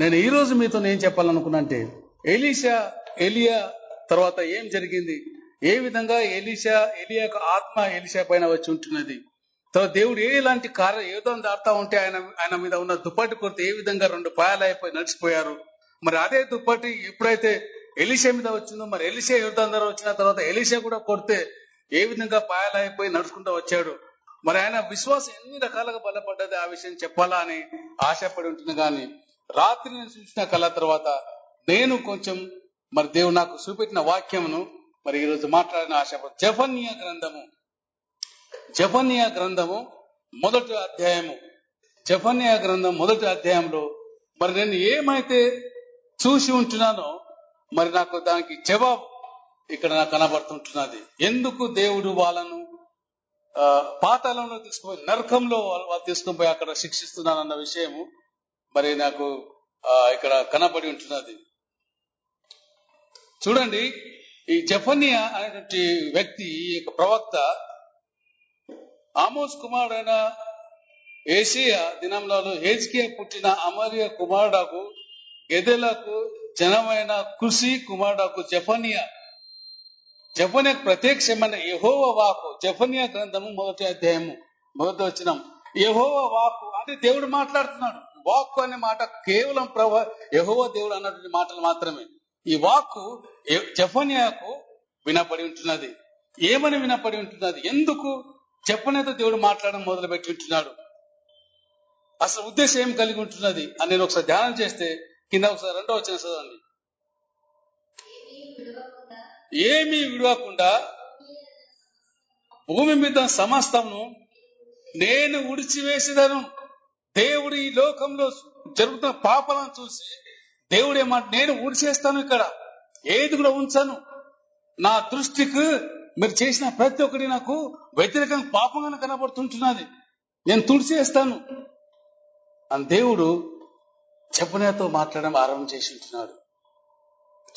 నేను ఈ రోజు మీతో ఏం చెప్పాలనుకున్నంటే ఎలీషా ఎలియా తర్వాత ఏం జరిగింది? ఏ విధంగా ఎలీషా ఎలియా యొక్క ఆత్మ ఎలీషా పైన వచ్చి ఉంటున్నది? తర్వాత దేవుడు ఏ ఇలాంటి కార్య ఏదో దాడుతా ఉంటే ఆయన ఆయన మీద ఉన్న దుప్పటి కొడితే ఏ విధంగా రెండు పాయాలు నడిచిపోయారు? మరి అదే దుప్పటి ఎప్పుడైతే ఎలిషా మీద వచ్చిందో మరి ఎలిషా ద్వారా వచ్చిన తర్వాత ఎలిషా కూడా కొడితే ఏ విధంగా పాయాలు నడుచుకుంటూ వచ్చాడు? మరి ఆయన విశ్వాసం ఎన్ని రకాలుగా బలపడ్డది? ఆ విషయం చెప్పాలా అని ఆశపడి ఉంటుంది కానీ రాత్రి నేను చూసిన కళ తర్వాత నేను కొంచెం మరి దేవుడు నాకు చూపెట్టిన వాక్యమును మరి ఈరోజు మాట్లాడిన ఆశపడు జఫన్య గ్రంథము. జఫన్య గ్రంథము మొదటి అధ్యాయము. జఫన్య గ్రంథం మొదటి అధ్యాయంలో మరి నేను ఏమైతే చూసి ఉంటున్నానో మరి నాకు దానికి జవాబు ఇక్కడ నాకు కనబడుతుంటున్నది. ఎందుకు దేవుడు వాళ్ళను ఆ, పాతాళంలో తీసుకుపోయి నరకంలో వాళ్ళు వాళ్ళు తీసుకుని పోయి అక్కడ శిక్షిస్తున్నానన్న విషయము మరి నాకు ఇక్కడ కనబడి ఉంటున్నది. చూడండి ఈ జఫనియా అనేటువంటి వ్యక్తి ఈ యొక్క ప్రవక్త ఆమోస్ కుమారుడైన ఏషియా దినంలో హేజ్కియా పుట్టిన అమర్య కుమారుడకు గెదెలకు జనమైన కృషి కుమారుడకు జఫనియా. జఫనియా ప్రత్యక్షమైన యహోవ వాకు జఫనియా గ్రంథము మొదటి అధ్యాయము మొదటి వచ్చినం యహోవ వాకు అంటే దేవుడు మాట్లాడుతున్నాడు. వాక్కు అనే మాట కేవలం ప్రభ యహోవ దేవుడు అన్నటువంటి మాటలు మాత్రమే. ఈ వాక్కు చెఫనియాకు వినపడి ఉంటున్నది. ఏమని వినపడి ఉంటున్నది? ఎందుకు? చెప్పనేతో దేవుడు మాట్లాడడం మొదలు పెట్టి ఉంటున్నాడు. అసలు ఉద్దేశం ఏం కలిగి ఉంటున్నది? అని నేను ఒకసారి ధ్యానం చేస్తే కింద ఒకసారి రెండో వచ్చిన చదవండి. ఏమీ విడవకుండా భూమి మీద సమస్తమును నేను ఉడిచివేసేదను. దేవుడు ఈ లోకంలో జరుగుతున్న పాపాలను చూసి దేవుడు ఏమంట నేను ఊడిసేస్తాను ఇక్కడ. ఏది కూడా ఉంచాను. నా దృష్టికి మీరు చేసిన ప్రతి ఒక్కటి నాకు వ్యతిరేకంగా పాపంగా కనబడుతుంటున్నది. నేను తుడిచేస్తాను. అని దేవుడు చెప్పనేతో మాట్లాడడం ఆరంభం చేసి ఉంటున్నాడు.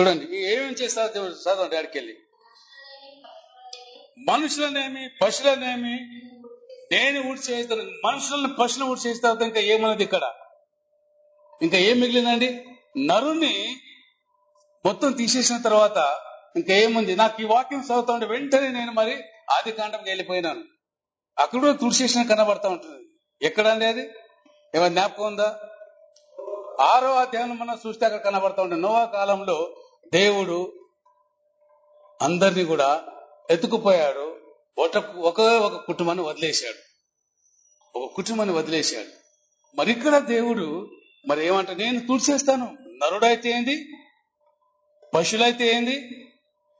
చూడండి ఏమేమి ఏమేం చేస్తారు? దేవుడు చదవండి ఆడికి వెళ్ళి. మనుషులనేమి పశువులనేమి నేను ఊడి చేస్తాను మనుషులను పశువులు ఊడి తర్వాత ఇంకా ఏమన్నది ఇక్కడ? ఇంకా ఏం మిగిలిందండి? నరుణ్ణి మొత్తం తీసేసిన తర్వాత ఇంకా ఏముంది? నాకు ఈ వాక్యం చదువుతా ఉంటే వెంటనే నేను మరి ఆది కాండంకి వెళ్ళిపోయినాను. అక్కడ కూడా తుడిచేసిన కనబడతా ఉంటుంది. ఎక్కడండి అది? ఏమైనా జ్ఞాపకం ఉందా? ఆరో అధ్యాయం మనం చూస్తే అక్కడ కనబడతా ఉంటుంది. నోవా కాలంలో దేవుడు అందరినీ కూడా ఎత్తుకుపోయాడు. ఒక ఒకే ఒక కుటుంబాన్ని వదిలేశాడు. ఒక కుటుంబాన్ని వదిలేశాడు. మరి ఇక్కడ దేవుడు మరి ఏమంటే నేను తుడిచేస్తాను నరుడైతే ఏంది? పశువులైతే ఏంది?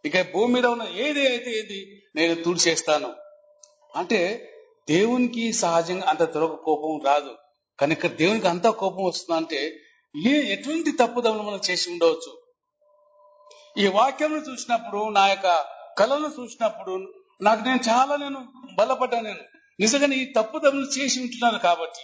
ఇక భూమి మీద ఉన్న ఏది అయితే ఏంది? నేను తుడిచేస్తాను అంటే దేవునికి సహజంగా అంత త్వరగా కోపం రాదు. కనుక ఇక్కడ దేవునికి అంత కోపం వస్తుంది అంటే ఏ ఎటువంటి తప్పుదములు మనం చేసి ఉండవచ్చు? ఈ వాక్యం చూసినప్పుడు నా యొక్క కళను చూసినప్పుడు నాకు నేను చాలా నేను బలపడ్డాను నేను. నిజంగా ఈ తప్పుదములు చేసి ఉంటున్నాను కాబట్టి.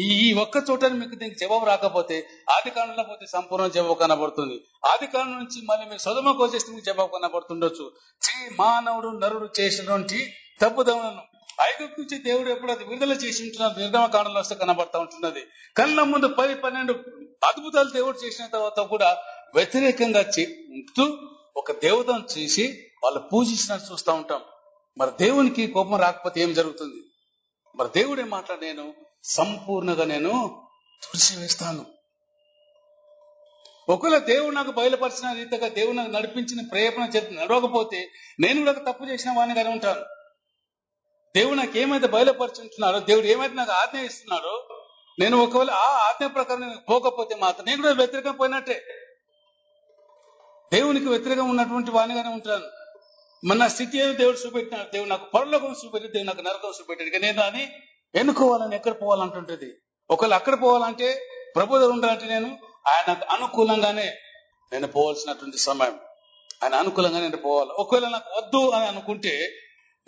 ఈ ఒక్క చోట మీకు దీనికి జవాబు రాకపోతే ఆది కాలంలో పోతే సంపూర్ణ జవాబు కనబడుతుంది. ఆది కాలం నుంచి మళ్ళీ మీరు సొదమకు వచ్చేస్తే మీకు జవాబు కనబడుతుండొచ్చు. చే మానవుడు నరుడు చేసినటువంటి తప్పుదములను ఐగుప్తు నుంచి దేవుడు ఎప్పుడు అది విడుదల చేసి ఉంటున్నారు నిర్గమ కాలంలో వస్తే కనబడతా ఉంటున్నది. కళ్ళ ముందు పది పన్నెండు అద్భుతాలు దేవుడు చేసిన తర్వాత కూడా వ్యతిరేకంగా ఉంటూ ఒక దేవతను చేసి వాళ్ళు పూజించినట్టు చూస్తూ ఉంటాం. మరి దేవునికి కోపం రాకపోతే ఏం జరుగుతుంది? మరి దేవుడే మాట నేను సంపూర్ణంగా నేను తుడిచివేస్తాను. ఒకవేళ దేవుడు నాకు బయలుపరిచిన రీతిగా దేవుడు నాకు నడిపించిన ప్రేరణ చేతి నడవకపోతే నేను కూడా తప్పు చేసిన వాడిని ఉంటాను. దేవుడు నాకు ఏమైతే బయలుపరుచుంటున్నాడో దేవుడు ఏమైతే నాకు ఆజ్ఞ ఇస్తున్నాడో నేను ఒకవేళ ఆ ఆజ్ఞ ప్రకారం నేను పోకపోతే మాత్రం నేను కూడా వ్యతిరేకం పోయినట్టే. దేవునికి వ్యతిరేకం ఉన్నటువంటి వాణిగానే ఉంటాను. మన నా స్థితి ఏదో దేవుడు చూపెట్టినాడు దేవుడు నాకు పరలోకం చూపెట్టి దేవుడు నాకు నరకం చూపెట్టాడు. ఇక నేను దాన్ని ఎన్నుకోవాలని ఎక్కడ పోవాలంటుంటది? ఒకవేళ అక్కడ పోవాలంటే ప్రభు దగ్గర ఉండాలంటే నేను ఆయనకు అనుకూలంగానే నేను పోవాల్సినటువంటి సమయం. ఆయన అనుకూలంగా నేను పోవాలి. ఒకవేళ నాకు వద్దు అని అనుకుంటే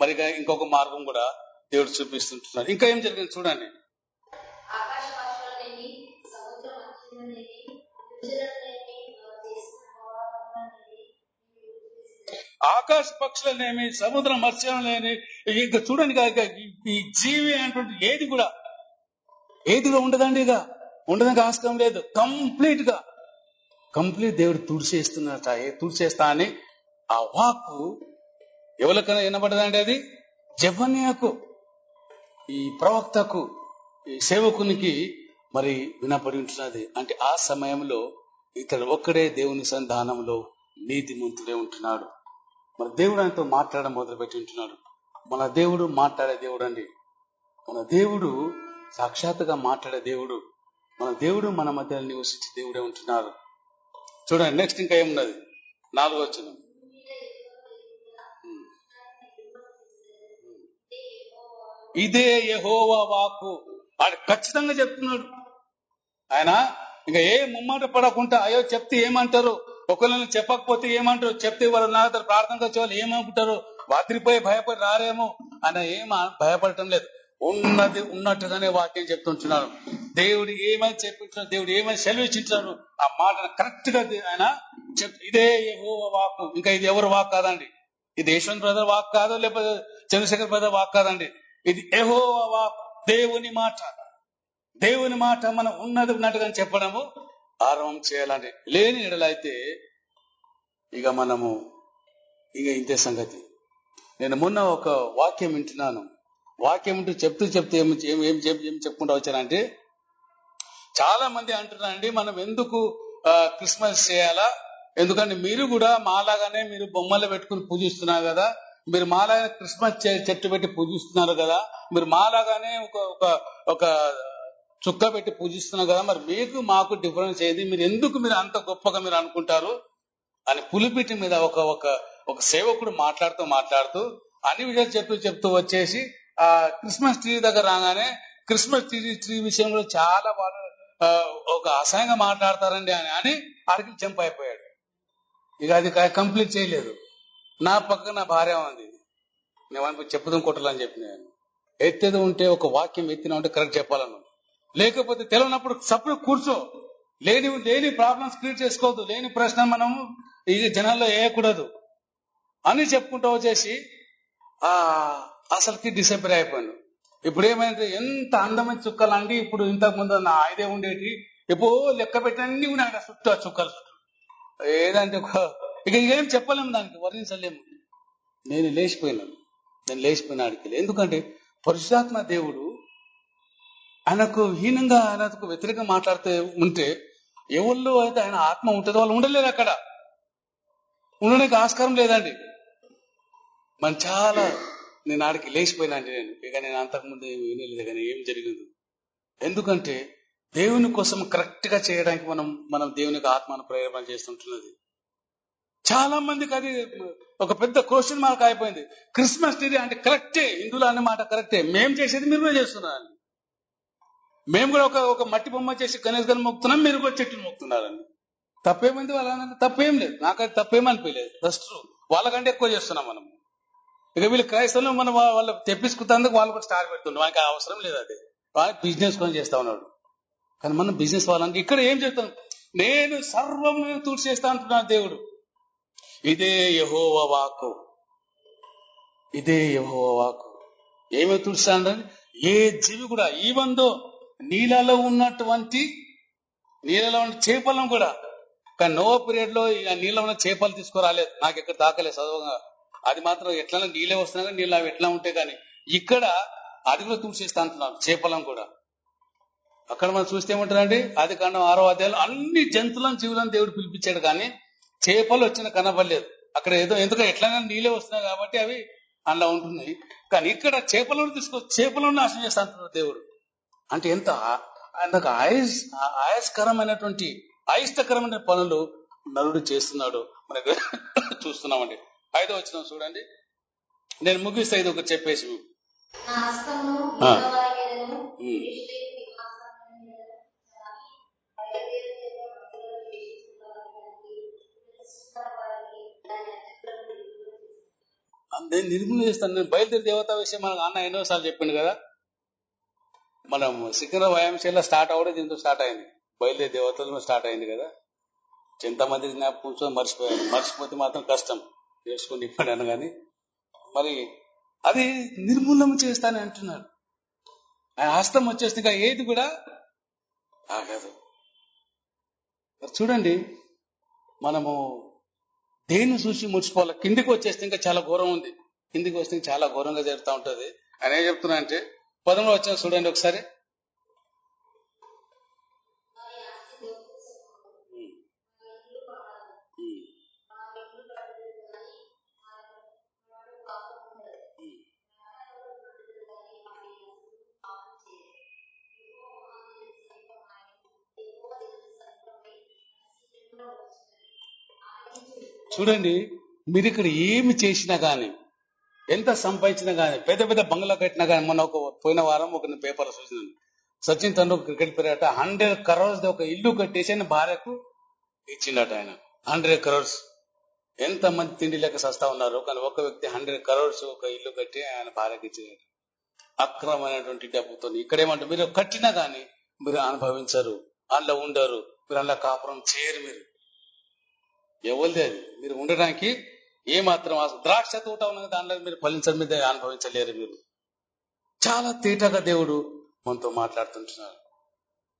మరి ఇంకొక మార్గం కూడా దేవుడు చూపిస్తుంటున్నాడు. ఇంకా ఏం జరిగింది చూడండి. ఆకాశ పక్షులనేమి సముద్ర మత్స్యాలనేమి ఇంకా చూడండి కాక ఈ- జీవి అంటుంటే ఏది కూడా ఏది కూడా ఉండదండి ఇక. ఉండడానికి ఆస్కారం లేదు. కంప్లీట్గా కంప్లీట్ దేవుడు తుడిచేస్తున్నట తుడిచేస్తా అని ఆ వాక్కు ఎవరికైనా వినబడదండి అది? జపన్యాకు ఈ ప్రవక్తకు ఈ సేవకునికి మరి వినపడి ఉంటున్నది. అంటే ఆ సమయంలో ఇతడు ఒక్కడే దేవుని సంధానంలో నీతిమంతుడే ఉంటున్నాడు. మన దేవుడు ఆయనతో మాట్లాడడం మొదలుపెట్టి ఉంటున్నాడు. మన దేవుడు మాట్లాడే దేవుడు అండి. మన దేవుడు సాక్షాత్తుగా మాట్లాడే దేవుడు. మన దేవుడు మన మధ్య నివసించే దేవుడే ఉంటున్నారు చూడండి నెక్స్ట్ ఇంకా ఏమున్నది? నాలుగో వచ్చిన ఇదే యహోవా వాకు వాడు ఖచ్చితంగా చెప్తున్నాడు. ఆయన ఇంకా ఏ ముమ్మాట పడకుండా అయ్యో చెప్తే ఏమంటారు? ఒకళ్ళని చెప్పకపోతే ఏమంటారు? చెప్తే వాళ్ళు నా దగ్గర ప్రార్థన వచ్చే ఏమనుకుంటారు? వాతిరిపోయి భయపడి రారేమో అని ఏం భయపడటం లేదు. ఉన్నది ఉన్నట్టుగానే వాక్యం చెప్తుంటున్నాడు దేవుడు ఏమని చెప్పింటున్నాడు దేవుడు ఏమని సెలవిచ్చింటున్నాడు ఆ మాటను కరెక్ట్గా ఆయన చెప్ ఇదే యెహోవా వాక్కు. ఇంకా ఇది ఎవరు వాక్ కాదండి? ఇది యశ్వంత్ బ్రదర్ వాక్ కాదు లేకపోతే చంద్రశేఖర్ బ్రదర్ వాక్ కాదండి? ఇది యెహోవా వాక్ దేవుని మాట. దేవుని మాట మనం ఉన్నది ఉన్నట్టుగా చెప్పడము. ఆరంభం చేయాలని లేని ఎడలైతే ఇక మనము ఇక ఇంతే సంగతి. నేను మొన్న ఒక వాక్యం వింటున్నాను. వాక్యం వింటూ చెప్తూ చెప్తూ ఏం ఏం ఏం చెప్- ఏం చెప్పుకుంటూ వచ్చానంటే చాలా మంది అంటున్నారండి మనం ఎందుకు క్రిస్మస్ చేయాలా? ఎందుకంటే మీరు కూడా మాలాగానే మీరు బొమ్మలు పెట్టుకుని పూజిస్తున్నారు కదా. మీరు మాలాగానే క్రిస్మస్ చెట్టు పెట్టి పూజిస్తున్నారు కదా. మీరు మాలాగానే ఒక ఒక ఒక చుక్క పెట్టి పూజిస్తున్నాం కదా మరి మీకు మాకు డిఫరెన్స్ ఏది? మీరు ఎందుకు మీరు అంత గొప్పగా మీరు అనుకుంటారు? అని పులిపిటి మీద ఒక ఒక ఒక సేవకుడు మాట్లాడుతూ మాట్లాడుతూ అన్ని విషయాలు చెప్తూ చెప్తూ వచ్చేసి ఆ క్రిస్మస్ ట్రీ దగ్గర రాగానే క్రిస్మస్ ట్రీ ట్రీ విషయంలో చాలా వాళ్ళు ఒక అసహ్యంగా మాట్లాడతారండి అని అని ఆడికి జంప్ అయిపోయాడు. ఇక అది కంప్లీట్ చేయలేదు. నా పక్కన నా భార్య ఉంది. నేను అనుకో చెప్పుదాం కొట్టాలని చెప్పి నేను. ఎత్తేది ఉంటే ఒక వాక్యం ఎత్తిన ఉంటే కరెక్ట్ చెప్పాలను లేకపోతే తెలియనప్పుడు సప్పుడు కూర్చో. లేని లేని ప్రాబ్లమ్స్ క్రియేట్ చేసుకోవద్దు. లేని ప్రశ్న మనము ఈ జనాల్లో వేయకూడదు అని చెప్పుకుంటూ వచ్చేసి ఆ అసలుకి డిసప్పియర్ అయిపోయాను. ఇప్పుడు ఏమైంది? ఎంత అందమైన చుక్కలండి ఇప్పుడు ఇంతకు ముందు నా ఐదే ఉండేటి. ఎప్పుడో లెక్క పెట్టినన్ని ఉన్నాయి చుట్టూ ఆ చుక్కలు. చుట్టూ ఏదంటే ఒక- ఇక ఏం చెప్పలేము దానికి. వర్ణించలేము నేను లేచిపోయినాను. నేను లేచిపోయిన ఆడికి ఎందుకంటే పరిశుధాత్మ దేవుడు ఆయనకు హీనంగా ఆయనకు వ్యతిరేకంగా మాట్లాడుతూ ఉంటే ఎవరిలో అయితే ఆయన ఆత్మ ఉంటుందో వాళ్ళు ఉండలేరు అక్కడ. ఉండడానికి ఆస్కారం లేదండి. మనం చాలా నేను ఆడికి లేచిపోయినాండి నేను. ఇక నేను అంతకుముందు ఏమి వినలేదు కానీ ఏం జరిగింది. ఎందుకంటే దేవుని కోసం కరెక్ట్గా చేయడానికి మనం మనం దేవుని ఆత్మను ప్రేరణ చేస్తుంటున్నది. చాలా మందికి అది ఒక పెద్ద క్వశ్చన్ మార్క్ అయిపోయింది. క్రిస్మస్ ట్రీ అంటే కరెక్టే హిందువులు అనే మాట కరెక్టే మేం చేసేది మీరు చేస్తున్నారు. మేము కూడా ఒక ఒక మట్టి బొమ్మ చేసి గణేష్ గారిని మొక్కుతున్నాం మీరు కూడా చెట్టుని మొక్కుతున్నారండి తప్పేమైంది వాళ్ళ తప్పేం లేదు. నాకైతే తప్పేమనిపించలేదు ఫస్ట్ వాళ్ళకంటే ఎక్కువ చేస్తున్నాం మనం ఇక వీళ్ళు క్రైస్తవులు మనం వాళ్ళు తెప్పించుకున్నందుకు వాళ్ళు కూడా స్టార్ పెడుతుండ్రు. మనకి అవసరం లేదు అది. వాళ్ళు బిజినెస్ కొని చేస్తా ఉన్నాడు. కానీ మనం బిజినెస్ వాళ్ళకి ఇక్కడ ఏం చెప్తాం నేను సర్వం నేను తూర్చేస్తా అంటున్నాను దేవుడు. ఇదే యహోవ వాక్కు. ఇదే యహోవ వాక్కు. ఏమేమి తుడిచాడంటే ఏ జీవి కూడా ఈవందో నీళ్ళలో ఉన్నటువంటి నీళ్ళలో ఉన్న చేపలను కూడా. కానీ నో పీరియడ్లో ఈ నీళ్ళలో ఉన్న చేపలు తీసుకురాలేదు. నాకు ఎక్కడ దాకలేదు చదవగా. అది మాత్రం ఎట్లా నీళ్ళే వస్తున్నా కానీ నీళ్ళు అవి ఎట్లా ఉంటాయి కానీ ఇక్కడ అది కూడా తుడిచేస్తా అంటున్నాను చేపలను కూడా. అక్కడ మనం చూస్తే ఏమంటారండి అది కాండం ఆరో అధ్యాయంలో అన్ని జంతువులను జీవులను దేవుడు పిలిపించాడు కానీ చేపలు వచ్చిన కనబడలేదు. అక్కడ ఏదో ఎందుకంటే ఎట్లైనా నీళ్ళే వస్తున్నాయి కాబట్టి అవి అందులో ఉంటున్నాయి. కానీ ఇక్కడ చేపలను తీసుకో చేపలను నాశనం చేస్తా అంటున్నాడు దేవుడు. అంటే ఎంత? ఆయనకు ఆయస్ ఆయస్కరమైనటువంటి అయిష్టకరమైన పనులు నరుడు చేస్తున్నాడు. మనకు చూస్తున్నామండి. ఐదో వచ్చిన చూడండి. నేను ముగిస్తే ఇది ఒకటి చెప్పేసి. నేను నిర్మూలన చేస్తాను. నేను బయలుదేరి దేవత విషయం మనకు అన్న ఎన్నోసార్లు చెప్పిండు కదా. మనం సికింద్రా వ్యాయామశాల స్టార్ట్ అవ్వడం దీంతో స్టార్ట్ అయింది. బయలుదేరి దేవతలను స్టార్ట్ అయింది కదా. ఎంతమంది జ్ఞాపకం కూర్చొని మర్చిపోయారు. మర్చిపోతే మాత్రం కష్టం. నేర్చుకుని ఇప్పడాను కానీ. మరి అది నిర్మూలన చేస్తానని అంటున్నాడు ఆయన హస్తం వచ్చేస్తే ఇంకా ఏది కూడా ఆగదు మరి చూడండి మనము దేన్ని చూసి ముడిచిపోవాలి కిందికి వచ్చేస్తే ఇంకా చాలా ఘోరం ఉంది. కిందికి వస్తే ఇంకా చాలా ఘోరంగా జరుగుతూ ఉంటుంది. ఆయన ఏం చెప్తున్నా అంటే పదమూడు వచ్చిన చూడండి ఒకసారి. చూడండి మీరు ఇక్కడ ఏమి చేసినా కానీ ఎంత సంపాదించినా కానీ పెద్ద పెద్ద బంగ్లా కట్టినా కానీ మొన్న ఒక పోయిన వారం ఒక పేపర్ చూసినాను సచిన్ తండ్రి క్రికెట్ ప్లేయర్ హండ్రెడ్ కరోర్స్ ఒక ఇల్లు కట్టేసి ఆయన భార్యకు ఇచ్చిండట ఆయన. హండ్రెడ్ కరోర్స్ ఎంత మంది తిండి లేక సస్తా ఉన్నారు కానీ ఒక వ్యక్తి హండ్రెడ్ కరోర్స్ ఒక ఇల్లు కట్టి ఆయన భార్యకి ఇచ్చిందట అక్రమమైనటువంటి డబ్బుతో ఇక్కడేమంటారు? మీరు కట్టినా కానీ మీరు అనుభవించరు అందులో ఉండరు మీరు అందులో కాపురం చేయరు మీరు. ఎవరిది అది? మీరు ఉండడానికి ఏ మాత్రం అసలు ద్రాక్ష తోట ఉన్నది దానిలో మీరు ఫలించడం మీద అనుభవించలేరు మీరు. చాలా తేటగా దేవుడు మనతో మాట్లాడుతుంటున్నారు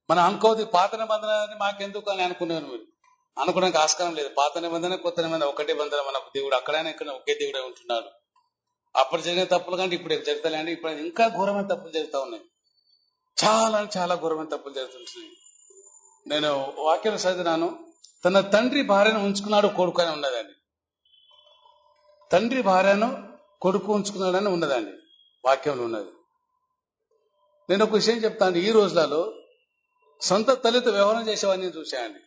మనం అనుకోదు పాత నిబంధన మాకెందుకు అని అనుకున్నారు మీరు? అనుకోవడానికి ఆస్కారం లేదు. పాత నిబంధన కొత్త నిబంధన ఒకటే బంధన మన దేవుడు అక్కడైనా ఇక్కడ ఒకే దేవుడే ఉంటున్నాడు. అప్పుడు జరిగిన తప్పులు కంటే ఇప్పుడు జరుగుతాయి ఇప్పుడు ఇంకా ఘోరమైన తప్పులు జరుగుతూ ఉన్నాయి. చాలా చాలా ఘోరమైన తప్పులు జరుగుతుంటున్నాయి. నేను వాక్యం చదివినాను తన తండ్రి భార్యను ఉంచుకున్నాడు కొడుకు అని ఉన్నదండి. తండ్రి భార్యను కొడుకు ఉంచుకున్నాడని ఉన్నదండి. వాక్యంలో ఉన్నది. నేను ఒక విషయం చెప్తాను. ఈ రోజులలో సొంత తల్లితో వ్యవహారం చేసేవాడిని చూశానండి.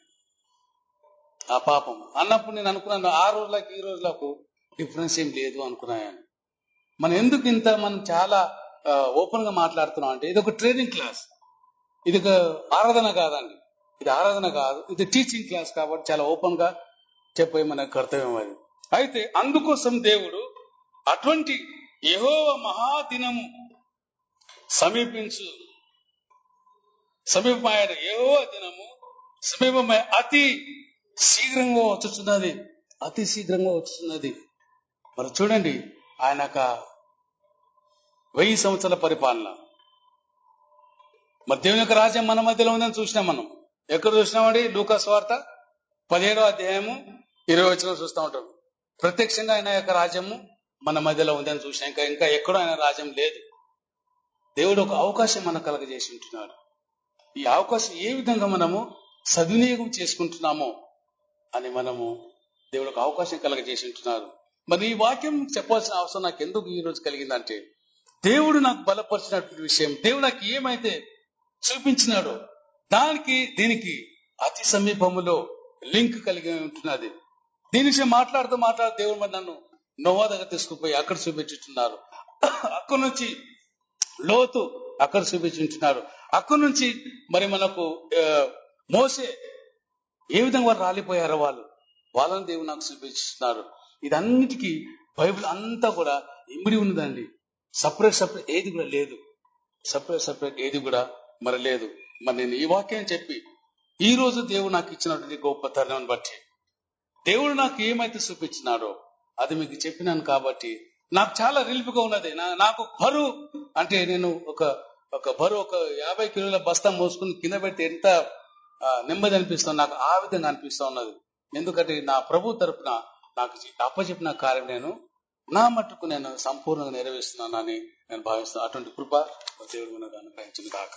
ఆ పాపం. అన్నప్పుడు నేను అనుకున్నాను ఆ రోజులకు ఈ రోజులకు డిఫరెన్స్ ఏం లేదు అనుకున్నాను మనం ఎందుకు ఇంత మనం చాలా ఓపెన్గా మాట్లాడుతున్నాం అంటే ఇది ఒక ట్రైనింగ్ క్లాస్. ఇది ఒక ఆరాధన కాదండి. ఇది ఆరాధన కాదు. ఇది టీచింగ్ క్లాస్ కాబట్టి చాలా ఓపెన్గా చెప్పే మన కర్తవ్యం అది. అయితే అందుకోసం దేవుడు అటువంటి యహోవ మహాదినము సమీపించు. సమీపమైన యహోవ దినము సమీపమైన అతి శీఘ్రంగా వచ్చుతున్నది అతి శీఘ్రంగా వచ్చుతున్నది మరి చూడండి ఆయన ఒక వెయ్యి సంవత్సరాల పరిపాలన. మరి దేవుని యొక్క రాజ్యం మన మధ్యలో ఉందని చూసినాం మనం. ఎక్కడ చూసినామండి లూకాస్ స్వార్త పదిహేడో అధ్యాయము ఇరవై వచ్చిన చూస్తూ ఉంటాం. ప్రత్యక్షంగా ఆయన యొక్క రాజ్యము మన మధ్యలో ఉందని చూసినా ఇంకా ఇంకా ఎక్కడో ఆయన రాజ్యం లేదు. దేవుడు ఒక అవకాశం మనకు కలగజేసి ఉంటున్నాడు. ఈ అవకాశం ఏ విధంగా మనము సద్వినియోగం చేసుకుంటున్నామో అని మనము దేవుడు ఒక అవకాశం కలగజేసి ఉంటున్నారు. మరి ఈ వాక్యం చెప్పాల్సిన అవసరం నాకు ఎందుకు ఈ రోజు కలిగిందంటే దేవుడు నాకు బలపరిచినటువంటి విషయం దేవుడు నాకు ఏమైతే చూపించినాడో దానికి దీనికి అతి సమీపములో లింక్ కలిగి ఉంటున్నది. దీని విషయం మాట్లాడుతూ మాట్లాడుతూ దేవుడు మరి నన్ను నోవా దగ్గర తీసుకుపోయి అక్కడ చూపించుతున్నారు అక్కడి నుంచి లోతు అక్కడ చూపించుంటున్నారు. అక్కడి నుంచి మరి మనకు మోసే ఏ విధంగా వారు రాలిపోయారు వాళ్ళు వాళ్ళని దేవుడు నాకు చూపించుతున్నారు ఇదన్నిటికీ బైబిల్ అంతా కూడా ఇమిడి ఉన్నదండి. సపరేట్ సపరేట్ ఏది కూడా లేదు. సపరేట్ సపరేట్ ఏది కూడా మరి లేదు. మరి నేను ఈ వాక్యం చెప్పి ఈ రోజు దేవుడు నాకు ఇచ్చినటువంటి గొప్ప తరుణం బట్టి దేవుడు నాకు ఏమైతే చూపించినాడో అది మీకు చెప్పినాను కాబట్టి నాకు చాలా రిలీఫ్గా ఉన్నది. నా- నాకు బరువు అంటే నేను ఒక ఒక బరువు ఒక యాభై కిలోల బస్తా మోసుకుని కింద పెడితే ఎంత నెమ్మది అనిపిస్తుంది నాకు ఆ విధంగా అనిపిస్తా ఉన్నది. ఎందుకంటే నా ప్రభు తరపున నాకు అప్పచెప్పిన కార్యం నేను నా మట్టుకు నేను సంపూర్ణంగా నెరవేరుస్తున్నానని నేను భావిస్తున్నాను అటువంటి కృప దేవుడు మనకు అనుగ్రహించిన కాక